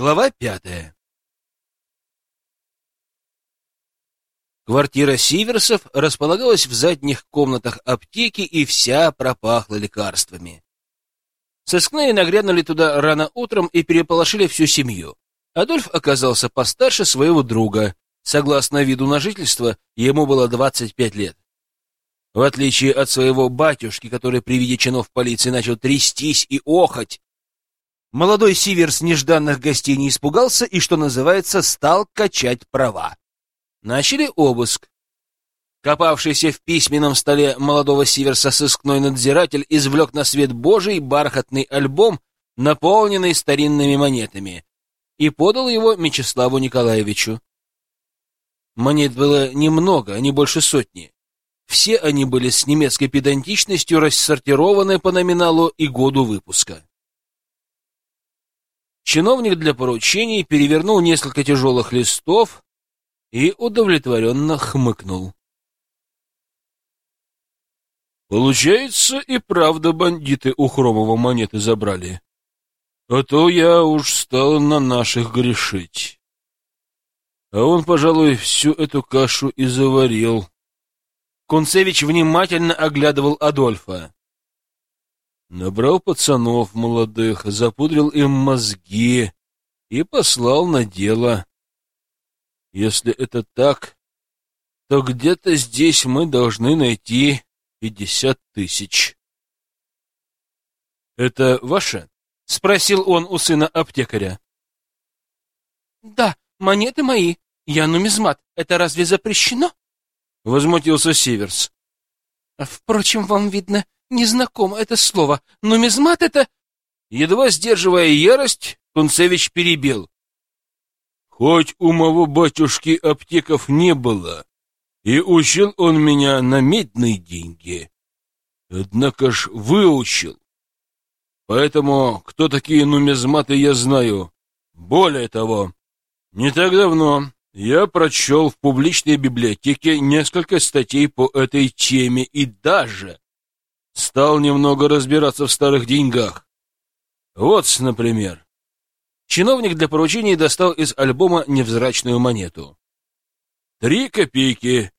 Глава пятая. Квартира Сиверсов располагалась в задних комнатах аптеки и вся пропахла лекарствами. Сыскные нагрянули туда рано утром и переполошили всю семью. Адольф оказался постарше своего друга. Согласно виду на жительство, ему было 25 лет. В отличие от своего батюшки, который при виде чинов полиции начал трястись и охать, молодой Сиверс нежданных гостей не испугался и, что называется, стал качать права. Начали обыск. Копавшийся в письменном столе молодого Сиверса сыскной надзиратель извлек на свет Божий бархатный альбом, наполненный старинными монетами, и подал его Мечиславу Николаевичу. Монет было немного, а не больше сотни. Все они были с немецкой педантичностью рассортированы по номиналу и году выпуска. Чиновник для поручений перевернул несколько тяжелых листов и удовлетворенно хмыкнул. Получается, и правда бандиты у Хромова монеты забрали. А то я уж стал на наших грешить. А он, пожалуй, всю эту кашу и заварил. Кунцевич внимательно оглядывал Адольфа. Набрал пацанов молодых, запудрил им мозги и послал на дело. Если это так, то где-то здесь мы должны найти пятьдесят тысяч. — Это ваше? — спросил он у сына аптекаря. — Да, монеты мои. Я нумизмат. Это разве запрещено? — возмутился Сиверс. «Впрочем, вам, видно, незнакомо это слово. Нумизмат — это...» Едва сдерживая ярость, Кунцевич перебил. «Хоть у моего батюшки аптеков не было, и учил он меня на медные деньги, однако ж выучил. Поэтому кто такие нумизматы, я знаю. Более того, не так давно я прочел в публичной библиотеке несколько статей по этой теме и даже стал немного разбираться в старых деньгах. Вот, например. Чиновник для поручений достал из альбома невзрачную монету. Три копейки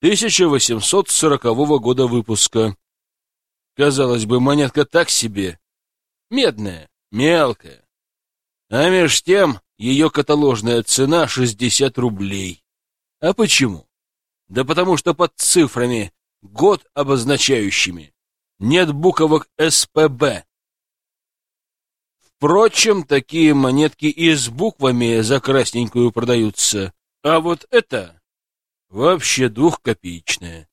1840 года выпуска. Казалось бы, монетка так себе. Медная, мелкая. А меж тем ее каталожная цена 60 рублей. А почему? Да потому что под цифрами, год обозначающими, нет буквок СПБ. Впрочем, такие монетки и с буквами за красненькую продаются. А вот это вообще двухкопеечная.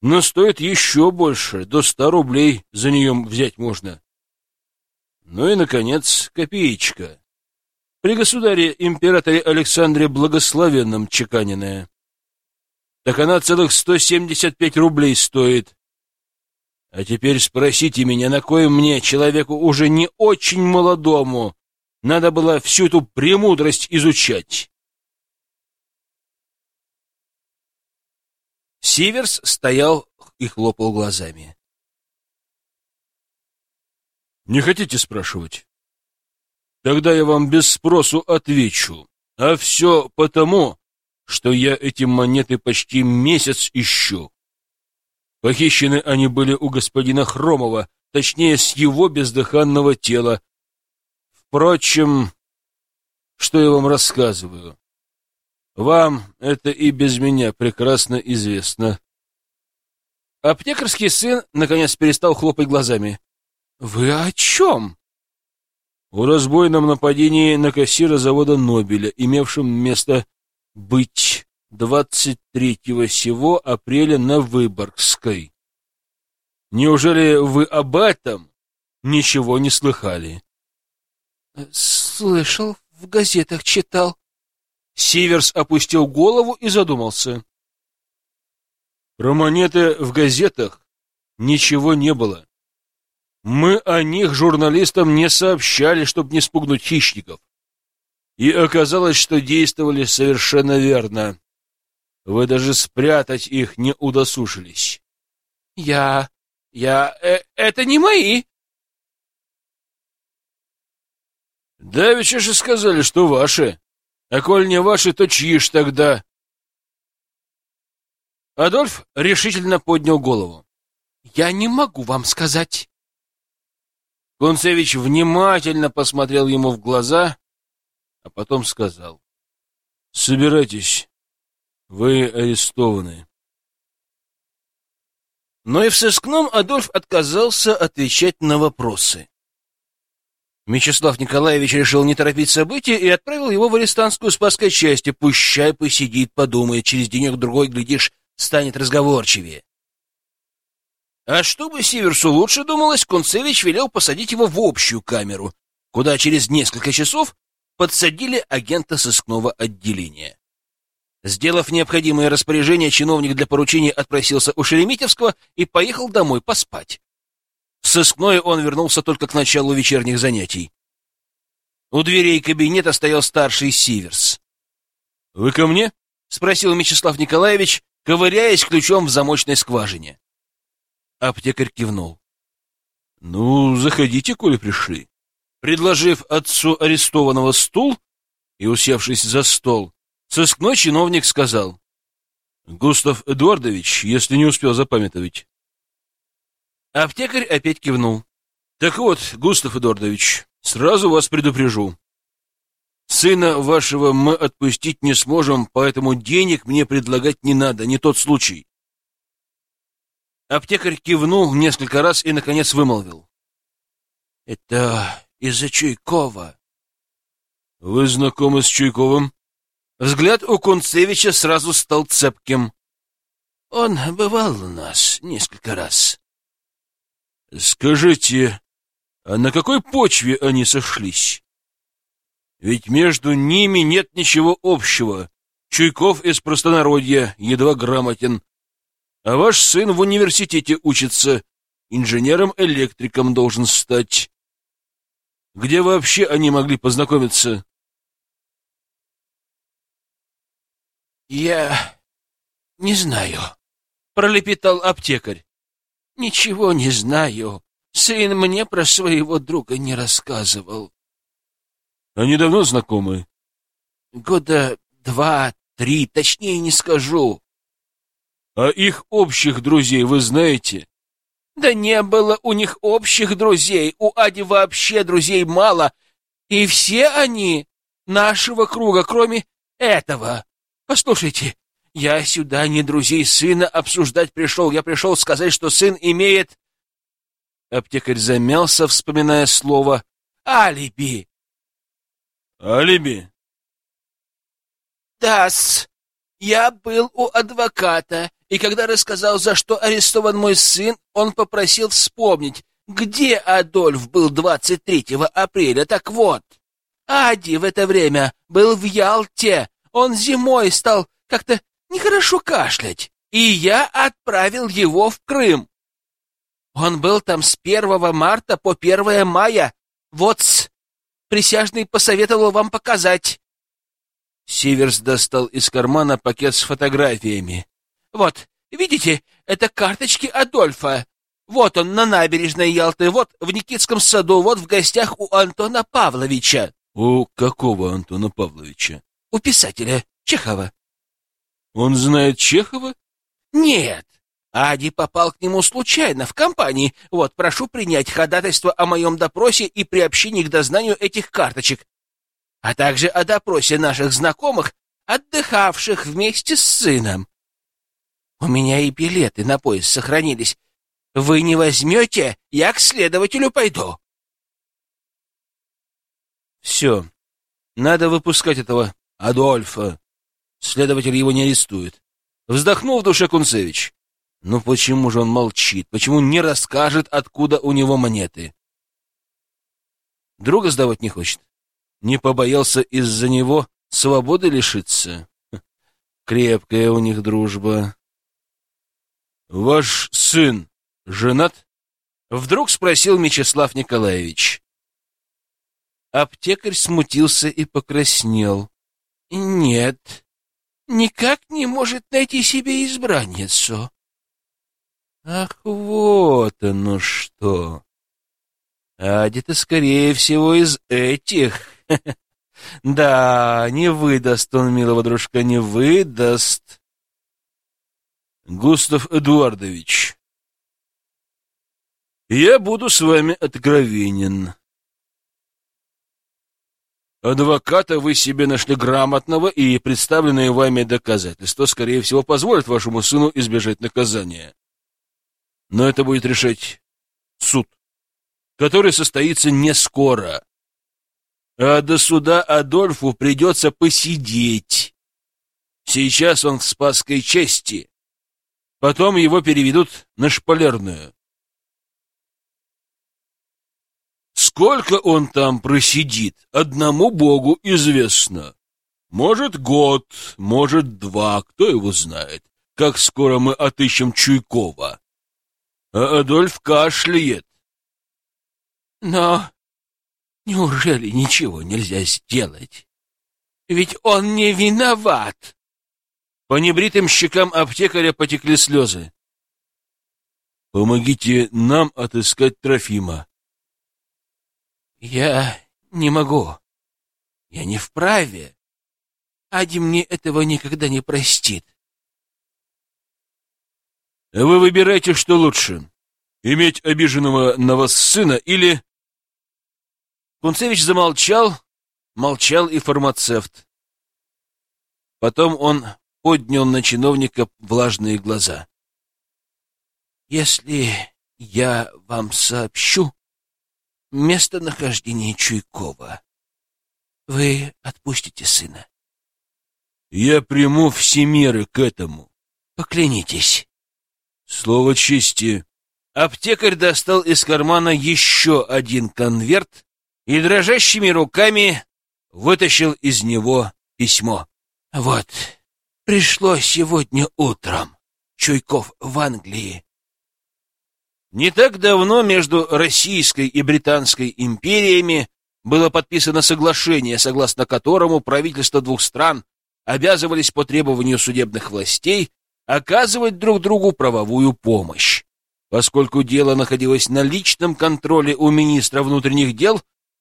Но стоит еще больше, до ста рублей за нее взять можно. Ну и, наконец, копеечка при государе императоре Александре Благословенном чеканенная. Так она целых сто семьдесят пять рублей стоит. А теперь спросите меня, на кой мне, человеку уже не очень молодому, надо было всю эту премудрость изучать? Сиверс стоял и хлопал глазами. «Не хотите спрашивать?» Тогда я вам без спросу отвечу. А все потому, что я эти монеты почти месяц ищу. Похищены они были у господина Хромова, точнее, с его бездыханного тела. Впрочем, что я вам рассказываю? Вам это и без меня прекрасно известно. Аптекарский сын наконец перестал хлопать глазами. — Вы о чем? о разбойном нападении на кассира завода Нобеля, имевшем место быть 23-го сего апреля на Выборгской. Неужели вы об этом ничего не слыхали? Слышал, в газетах читал. Сиверс опустил голову и задумался. Про монеты в газетах ничего не было. Мы о них журналистам не сообщали, чтобы не спугнуть хищников. И оказалось, что действовали совершенно верно. Вы даже спрятать их не удосужились. Я... я... Э, это не мои. Давеча же сказали, что ваши. А коль не ваши, то чьи ж тогда? Адольф решительно поднял голову. Я не могу вам сказать. Концевич внимательно посмотрел ему в глаза, а потом сказал. Собирайтесь. Вы арестованы. Но и в сыскном Адольф отказался отвечать на вопросы. Мячеслав Николаевич решил не торопить события и отправил его в арестантскую спасской часть. Пущай посидит, подумает, через денек-другой, глядишь, станет разговорчивее. А чтобы Сиверсу лучше думалось, Кунцевич велел посадить его в общую камеру, куда через несколько часов подсадили агента сыскного отделения. Сделав необходимое распоряжение, чиновник для поручения отпросился у Шереметьевского и поехал домой поспать. В сыскное он вернулся только к началу вечерних занятий. У дверей кабинета стоял старший Сиверс. — Вы ко мне? — спросил Мячеслав Николаевич, ковыряясь ключом в замочной скважине. Аптекарь кивнул. — Ну, заходите, коли пришли. Предложив отцу арестованного стул и усевшись за стол, сыскной чиновник сказал. — Густав Эдуардович, если не успел запамятовать. Аптекарь опять кивнул. — Так вот, Густав Эдуардович, сразу вас предупрежу. Сына вашего мы отпустить не сможем, поэтому денег мне предлагать не надо, не тот случай. Аптекарь кивнул несколько раз и, наконец, вымолвил. — Это из-за Чуйкова. — Вы знакомы с Чуйковым? Взгляд у Кунцевича сразу стал цепким. — Он бывал у нас несколько раз. Скажите, а на какой почве они сошлись? Ведь между ними нет ничего общего. Чуйков из простонародья, едва грамотен. А ваш сын в университете учится, инженером-электриком должен стать. Где вообще они могли познакомиться? Я не знаю, пролепетал аптекарь. Ничего не знаю. Сын мне про своего друга не рассказывал. Они давно знакомы? Года два, три, точнее не скажу. А их общих друзей вы знаете? Да не было у них общих друзей. У Ади вообще друзей мало. И все они нашего круга, кроме этого. Послушайте, я сюда не друзей сына обсуждать пришел. Я пришел сказать, что сын имеет... Аптекарь замялся, вспоминая слово «алиби». «Алиби?» «Да-с. Я был у адвоката, и когда рассказал, за что арестован мой сын, он попросил вспомнить, где Адольф был 23 апреля. Так вот, Ади в это время был в Ялте. Он зимой стал как-то нехорошо кашлять, и я отправил его в Крым. Он был там с 1 марта по 1 мая. Вот -с. присяжный посоветовал вам показать. Сиверс достал из кармана пакет с фотографиями. Вот, видите, это карточки Адольфа. Вот он на набережной Ялты, вот в Никитском саду, вот в гостях у Антона Павловича. У какого Антона Павловича? У писателя Чехова. Он знает Чехова? Нет. Ади попал к нему случайно, в компании. Вот, прошу принять ходатайство о моем допросе и приобщении к дознанию этих карточек, а также о допросе наших знакомых, отдыхавших вместе с сыном. У меня и билеты на поезд сохранились. Вы не возьмете, я к следователю пойду. Все. Надо выпускать этого Адольфа. Следователь его не арестует. Вздохнул в душе Кунцевич. Ну почему же он молчит? Почему не расскажет, откуда у него монеты? Друга сдавать не хочет. Не побоялся из-за него свободы лишиться. Крепкая у них дружба. Ваш сын женат? Вдруг спросил Мечислав Николаевич. Аптекарь смутился и покраснел. Нет, никак не может найти себе избранницу. Ах, вот оно что! Ади-то, скорее всего, из этих. Да, не выдаст он, милого дружка, не выдаст. Густав Эдуардович, я буду с вами откровенен. Адвоката вы себе нашли грамотного, и представленные вами доказательства, скорее всего, позволят вашему сыну избежать наказания. Но это будет решать суд, который состоится не скоро. А до суда Адольфу придется посидеть. Сейчас он в Спасской чести. Потом его переведут на шпалерную. Сколько он там просидит, одному Богу известно. Может, год, может, два, кто его знает, как скоро мы отыщем Чуйкова. А Адольф кашляет. Но неужели ничего нельзя сделать? Ведь он не виноват. По небритым щекам аптекаря потекли слезы. Помогите нам отыскать Трофима. Я не могу. Я не вправе. Ади мне этого никогда не простит. Вы выбираете, что лучше. Иметь обиженного на вас сына или... Кунцевич замолчал, молчал и фармацевт. Потом он поднял на чиновника влажные глаза. «Если я вам сообщу, местонахождение Чуйкова. Вы отпустите сына. Я приму все меры к этому. Поклянитесь. Слово чести. Аптекарь достал из кармана еще один конверт и дрожащими руками вытащил из него письмо. Вот, пришло сегодня утром. Чуйков в Англии не так давно между Российской и Британской империями было подписано соглашение, согласно которому правительства двух стран обязывались по требованию судебных властей оказывать друг другу правовую помощь. Поскольку дело находилось на личном контроле у министра внутренних дел,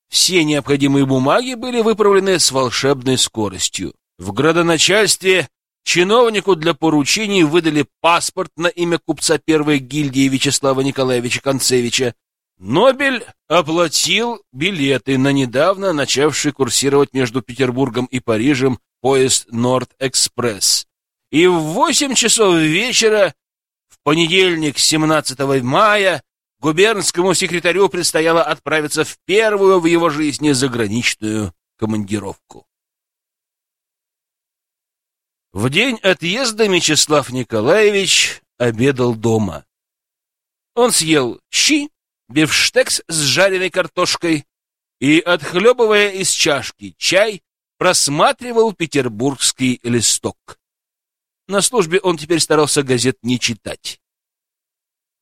все необходимые бумаги были выправлены с волшебной скоростью. В градоначальстве Чиновнику для поручений выдали паспорт на имя купца первой гильдии Вячеслава Николаевича Концевича. Нобель оплатил билеты на недавно начавший курсировать между Петербургом и Парижем поезд Норд-экспресс. И в восемь часов вечера, в понедельник, 17 мая, губернскому секретарю предстояло отправиться в первую в его жизни заграничную командировку. В день отъезда Мечислав Николаевич обедал дома. Он съел щи, бифштекс с жареной картошкой и, отхлебывая из чашки чай, просматривал петербургский листок. На службе он теперь старался газет не читать.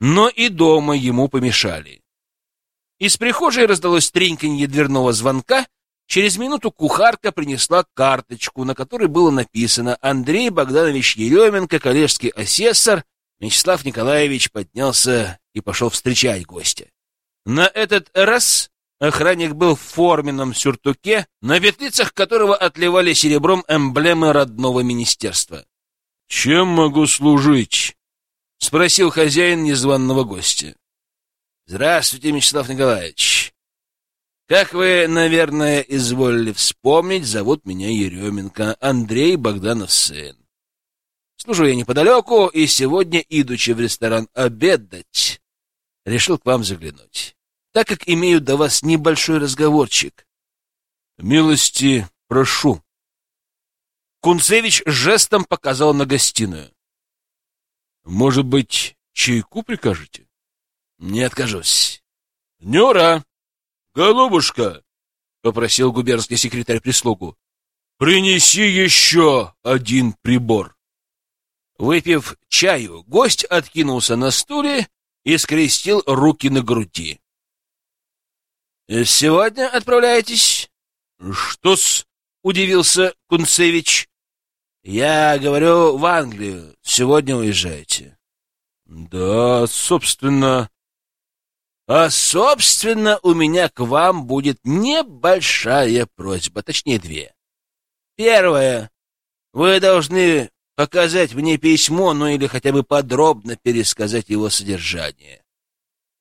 Но и дома ему помешали. Из прихожей раздалось треньканье дверного звонка, Через минуту кухарка принесла карточку, на которой было написано «Андрей Богданович Еременко, коллежский асессор». Вячеслав Николаевич поднялся и пошел встречать гостя. На этот раз охранник был в форменном сюртуке, на петлицах которого отливали серебром эмблемы родного министерства. «Чем могу служить?» — спросил хозяин незваного гостя. «Здравствуйте, Вячеслав Николаевич. Как вы, наверное, изволили вспомнить, зовут меня Еременко, Андрей Богданов сын. Служу я неподалеку, и сегодня, идучи в ресторан обедать, решил к вам заглянуть, так как имею до вас небольшой разговорчик. Милости прошу. Кунцевич жестом показал на гостиную. Может быть, чайку прикажете? Не откажусь. Нюра! «Голубушка!» — попросил губернский секретарь прислугу. «Принеси еще один прибор!» Выпив чаю, гость откинулся на стуле и скрестил руки на груди. «Сегодня отправляетесь?» «Что-с?» — удивился Кунцевич. «Я говорю, в Англию. Сегодня уезжаете». «Да, собственно...» А, собственно, у меня к вам будет небольшая просьба, точнее, две. Первое. Вы должны показать мне письмо, ну или хотя бы подробно пересказать его содержание.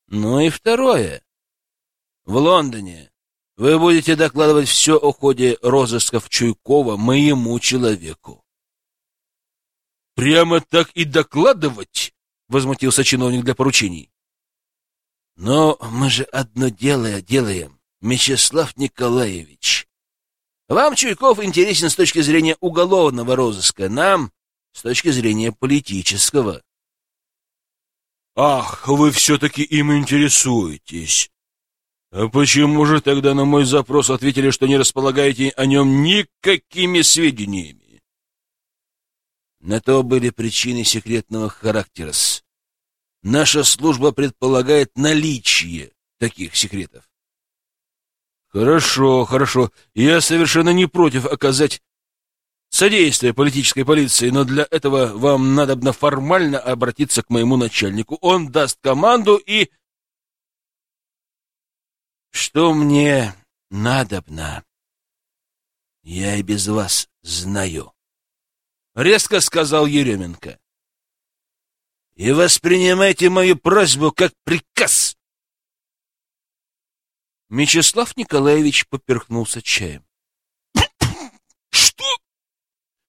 Ну и второе. В Лондоне вы будете докладывать все о ходе розысков Чуйкова моему человеку. Прямо так и докладывать? Возмутился чиновник для поручений. Но мы же одно дело делаем, Мячеслав Николаевич. Вам Чуйков интересен с точки зрения уголовного розыска, нам с точки зрения политического. Ах, вы все-таки им интересуетесь. А почему же тогда на мой запрос ответили, что не располагаете о нем никакими сведениями? На то были причины секретного характера. Наша служба предполагает наличие таких секретов. Хорошо, хорошо. Я совершенно не против оказать содействие политической полиции, но для этого вам надобно формально обратиться к моему начальнику. Он даст команду и... Что мне надобно, я и без вас знаю, — резко сказал Еременко. И воспринимайте мою просьбу как приказ. Мечислав Николаевич поперхнулся чаем.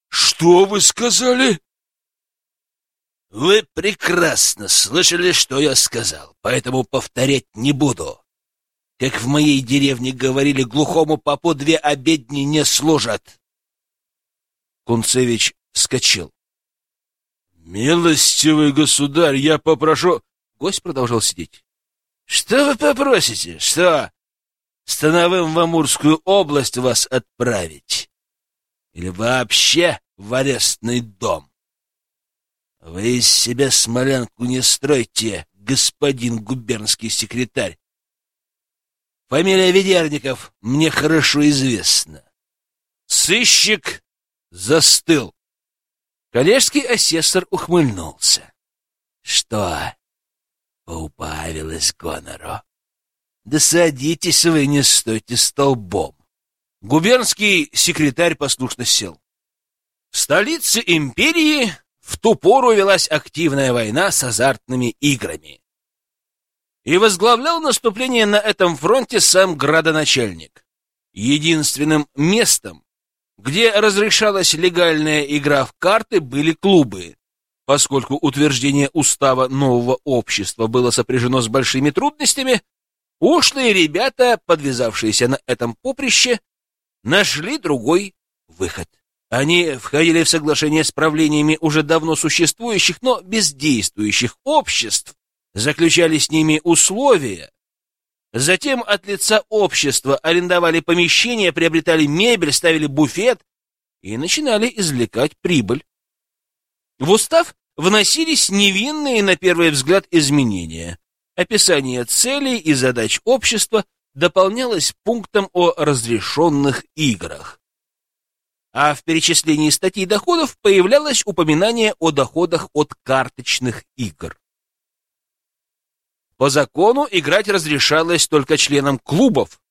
Что вы сказали? Вы прекрасно слышали, что я сказал, поэтому повторять не буду. Как в моей деревне говорили, глухому попу две обедни не служат. Кунцевич вскочил. «Милостивый государь, я попрошу...» Гость продолжал сидеть. «Что вы попросите? Что? Становым в Амурскую область вас отправить? Или вообще в арестный дом. Вы из себя смолянку не стройте, господин губернский секретарь. Фамилия Ведерников мне хорошо известна. Сыщик застыл. Коллежский асессор ухмыльнулся. Что, поубавилось гонору? Да садитесь вы, не стойте столбом. Губернский секретарь послушно сел. В столице империи в ту пору велась активная война с азартными играми. И возглавлял наступление на этом фронте сам градоначальник. Единственным местом, где разрешалась легальная игра в карты, были клубы. Поскольку утверждение устава нового общества было сопряжено с большими трудностями, ушлые ребята, подвязавшиеся на этом поприще, нашли другой выход. Они входили в соглашение с правлениями уже давно существующих, но бездействующих обществ, заключали с ними условия, затем от лица общества арендовали помещения, приобретали мебель, ставили буфет и начинали извлекать прибыль. В устав вносились невинные на первый взгляд изменения. Описание целей и задач общества дополнялось пунктом о разрешенных играх а в перечислении статей доходов появлялось упоминание о доходах от карточных игр. По закону играть разрешалось только членам клубов,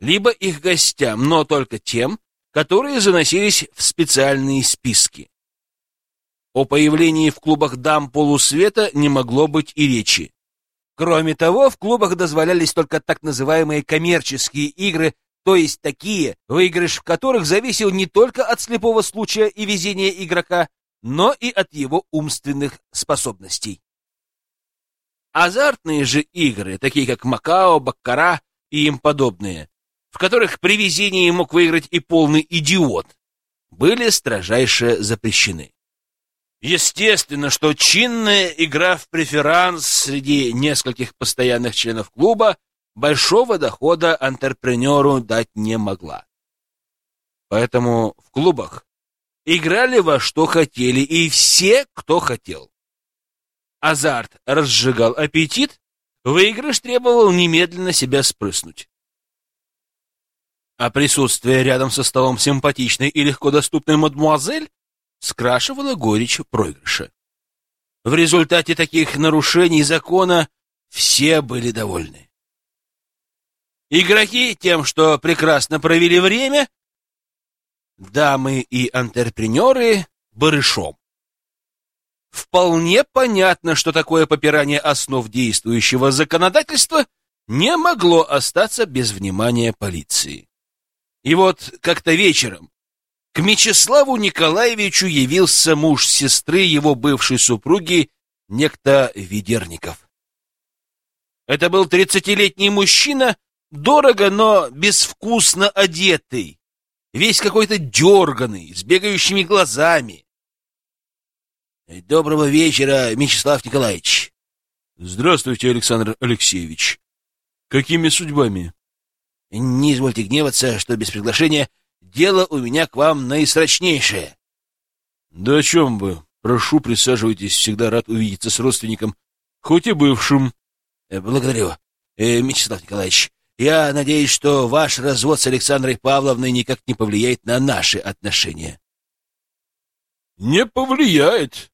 либо их гостям, но только тем, которые заносились в специальные списки. О появлении в клубах дам полусвета не могло быть и речи. Кроме того, в клубах дозволялись только так называемые коммерческие игры то есть такие, выигрыш в которых зависел не только от слепого случая и везения игрока, но и от его умственных способностей. Азартные же игры, такие как Макао, Баккара и им подобные, в которых при везении мог выиграть и полный идиот, были строжайше запрещены. Естественно, что чинная игра в преферанс среди нескольких постоянных членов клуба большого дохода антрепренеру дать не могла. Поэтому в клубах играли во что хотели и все, кто хотел. Азарт разжигал аппетит, выигрыш требовал немедленно себя спрыснуть. А присутствие рядом со столом симпатичной и легко доступной мадмуазель скрашивало горечь проигрыша. В результате таких нарушений закона Все были довольны. Игроки тем, что прекрасно провели время, дамы и антрепренеры барышом. Вполне понятно, что такое попирание основ действующего законодательства не могло остаться без внимания полиции. И вот как-то вечером к Мечиславу Николаевичу явился муж сестры его бывшей супруги, некто Ведерников. Это был тридцатилетний мужчина, дорого, но безвкусно одетый, весь какой-то дерганый, с бегающими глазами. «Доброго вечера, Мечислав Николаевич!» «Здравствуйте, Александр Алексеевич!» Какими судьбами? Не извольте гневаться, что без приглашения дело у меня к вам наисрочнейшее. Да о чем вы? Прошу, присаживайтесь, всегда рад увидеться с родственником, хоть и бывшим. Э, благодарю, э, Мячеслав Николаевич. Я надеюсь, что ваш развод с Александрой Павловной никак не повлияет на наши отношения. Не повлияет.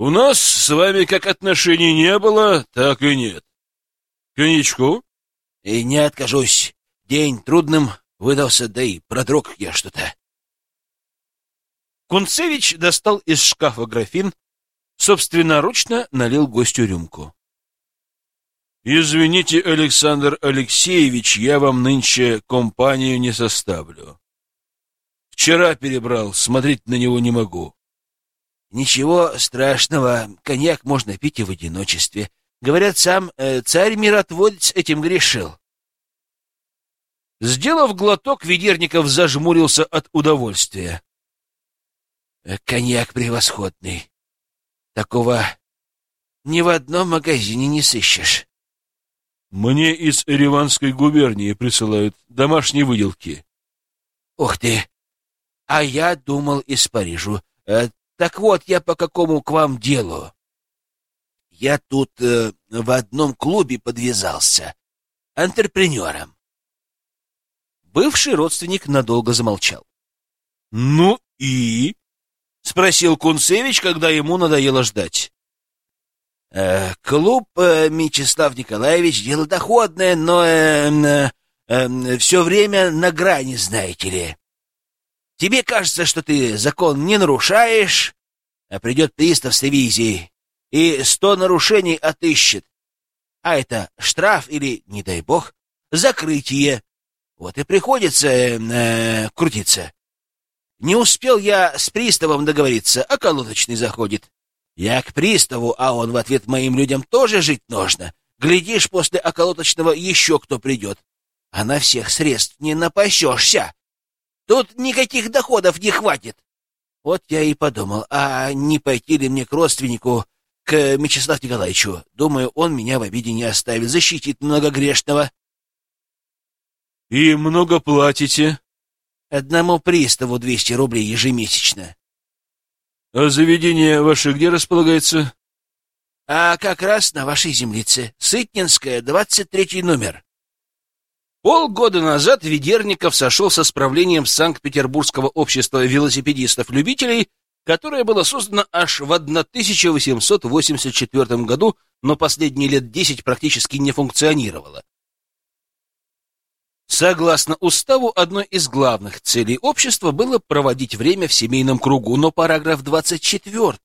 У нас с вами как отношений не было, так и нет. Коньячку? И не откажусь. День трудным выдался, да и продрог я что-то. Кунцевич достал из шкафа графин, собственноручно налил гостю рюмку. «Извините, Александр Алексеевич, я вам нынче компанию не составлю. Вчера перебрал, смотреть на него не могу». «Ничего страшного, коньяк можно пить и в одиночестве. Говорят, сам э, царь-миротворец этим грешил. Сделав глоток, Ведерников зажмурился от удовольствия. Э, коньяк превосходный. Такого ни в одном магазине не сыщешь. Мне из Ереванской губернии присылают домашние выделки. Ух ты! А я думал из Парижу. Э, так вот, я по какому к вам делу? Я тут э, в одном клубе подвязался. Антрепренером. Бывший родственник надолго замолчал. — Ну и? — спросил Кунцевич, когда ему надоело ждать. Э, клуб э, Мечислав Николаевич дело доходное, но э, э, все время на грани, знаете ли. Тебе кажется, что ты закон не нарушаешь, а придет пристав с ревизией и сто нарушений отыщет. А это штраф или, не дай бог, закрытие. Вот и приходится э, э, крутиться. Не успел я с приставом договориться, а колодочный заходит. Я к приставу, а он в ответ моим людям тоже жить нужно. Глядишь, после околоточного еще кто придет. А на всех средств не напасешься. Тут никаких доходов не хватит. Вот я и подумал, а не пойти ли мне к родственнику, к Мечиславу Николаевичу. Думаю, он меня в обиде не оставит, защитит многогрешного. — И много платите? — Одному приставу двести рублей ежемесячно. — А заведение ваше где располагается? — А как раз на вашей землице. Сытнинская, двадцать третий номер. Полгода назад Ведерников сошелся с правлением Санкт-Петербургского общества велосипедистов-любителей которое было создано аж в 1884 году, но последние лет десять практически не функционировало. Согласно уставу, одной из главных целей общества было проводить время в семейном кругу, но параграф 24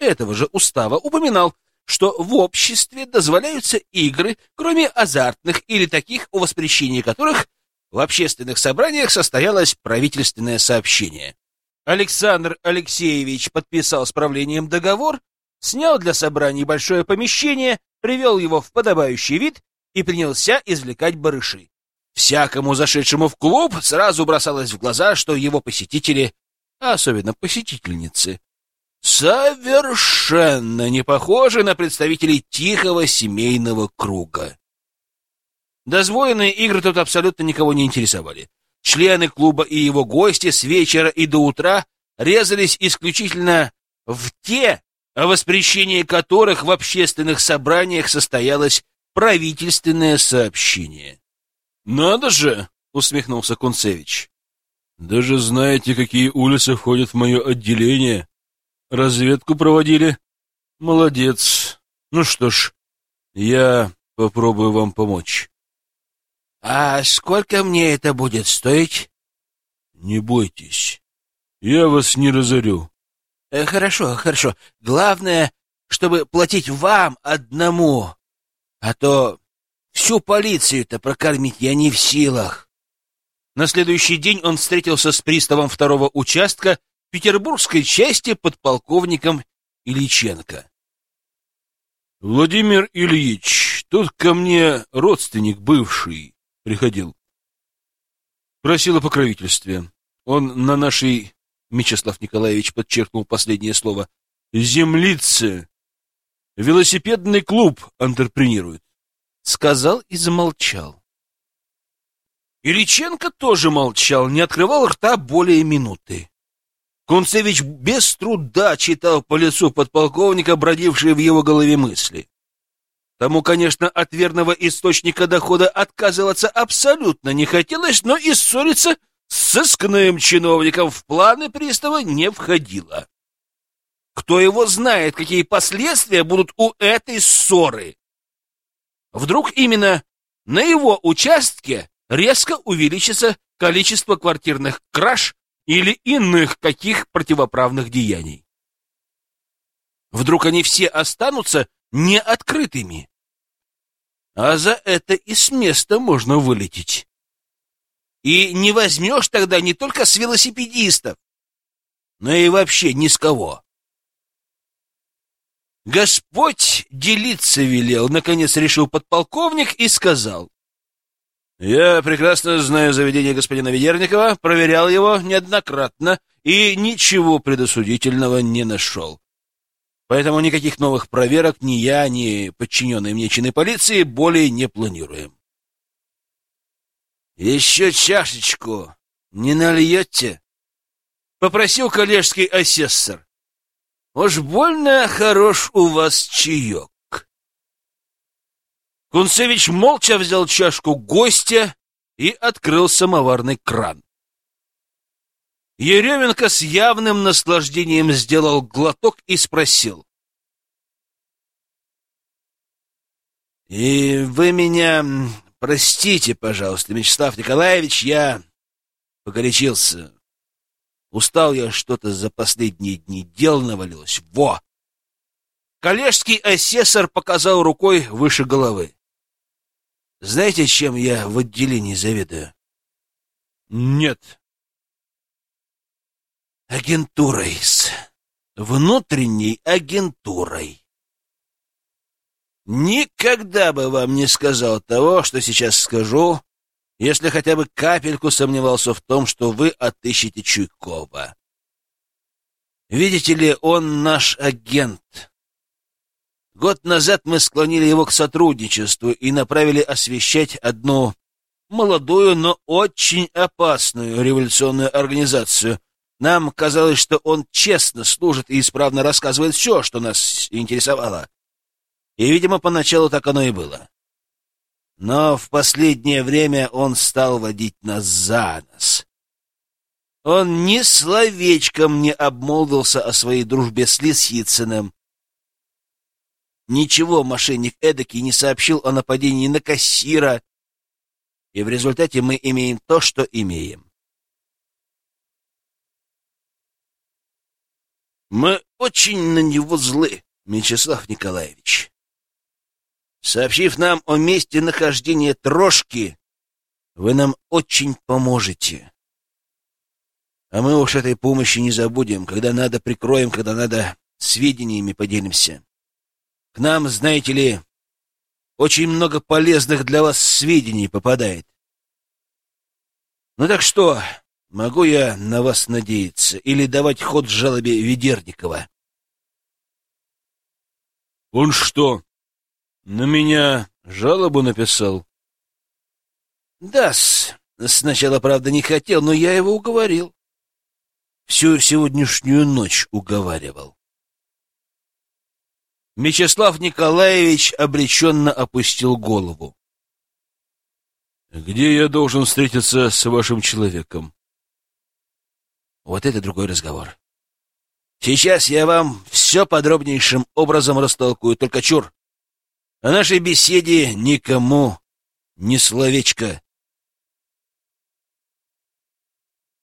этого же устава упоминал, что в обществе дозволяются игры, кроме азартных или таких, о воспрещении которых в общественных собраниях состоялось правительственное сообщение. Александр Алексеевич подписал с правлением договор, снял для собраний большое помещение, привел его в подобающий вид и принялся извлекать барыши. Всякому зашедшему в клуб сразу бросалось в глаза, что его посетители, а особенно посетительницы, совершенно не похожи на представителей тихого семейного круга. Дозволенные игры тут абсолютно никого не интересовали. Члены клуба и его гости с вечера и до утра резались исключительно в те, о воспрещении которых в общественных собраниях состоялось правительственное сообщение. «Надо же!» — усмехнулся Кунцевич. «Даже знаете, какие улицы входят в мое отделение? Разведку проводили? Молодец. Ну что ж, Я попробую вам помочь. А сколько мне это будет стоить? Не бойтесь. Я вас не разорю. Э, хорошо, хорошо. Главное, чтобы платить вам одному. А то всю полицию-то прокормить я не в силах. На следующий день он встретился с приставом второго участка петербургской части подполковником Ильиченко. Владимир Ильич, тут ко мне родственник бывший приходил. Просил о покровительстве. Он на нашей, Мечислав Николаевич подчеркнул последнее слово, землице велосипедный клуб антрепренирует. Сказал и замолчал. Ильиченко тоже молчал, не открывал рта более минуты. Кунцевич без труда читал по лицу подполковника, бродившие в его голове мысли. Тому, конечно, от верного источника дохода отказываться абсолютно не хотелось, но и ссориться с сыскным чиновником в планы пристава не входило. Кто его знает, какие последствия будут у этой ссоры? Вдруг именно на его участке резко увеличится количество квартирных краж или иных каких противоправных деяний. Вдруг они все останутся неоткрытыми. А за это и с места можно вылететь. И не возьмешь тогда не только с велосипедистов, но и вообще ни с кого. Господь делиться велел, наконец решил подполковник и сказал. Я прекрасно знаю заведение господина Ведерникова, проверял его неоднократно и ничего предосудительного не нашел. Поэтому никаких новых проверок ни я, ни подчиненные мне чины полиции более не планируем. «Еще чашечку не нальете?» — попросил коллежский асессор. «Уж больно хорош у вас чаек». Кунцевич молча взял чашку гостя и открыл самоварный кран. Еременко с явным наслаждением сделал глоток и спросил. — И вы меня простите, пожалуйста, Мячеслав Николаевич, я погорячился. Устал я что-то за последние дни, дел навалилось. Во! Коллежский асессор показал рукой выше головы. Знаете, чем я в отделении заведую? Нет. Агентурой с внутренней агентурой. Никогда бы вам не сказал того, что сейчас скажу, если хотя бы капельку сомневался в том, что вы отыщете Чуйкова. Видите ли, он наш агент. Год назад мы склонили его к сотрудничеству и направили освещать одну молодую, но очень опасную революционную организацию. Нам казалось, что он честно служит и исправно рассказывает все, что нас интересовало. И, видимо, поначалу так оно и было. Но в последнее время он стал водить нас за нос. Он ни словечком не обмолвился о своей дружбе с Лисицыным, Ничего мошенник эдакий не сообщил о нападении на кассира, и в результате мы имеем то, что имеем. Мы очень на него злы, Мячеслав Николаевич. Сообщив нам о месте нахождения трошки, вы нам очень поможете. А мы уж этой помощи не забудем. Когда надо, прикроем, когда надо, сведениями поделимся. К нам, знаете ли, очень много полезных для вас сведений попадает. Ну так что, могу я на вас надеяться или давать ход жалобе Ведерникова? Он что, на меня жалобу написал? да -с. Сначала, правда, не хотел, но я его уговорил. Всю сегодняшнюю ночь уговаривал. Мечислав Николаевич обреченно опустил голову. «Где я должен встретиться с вашим человеком?» Вот это другой разговор. Сейчас я вам все подробнейшим образом растолкую, только чур. О нашей беседе никому ни словечко.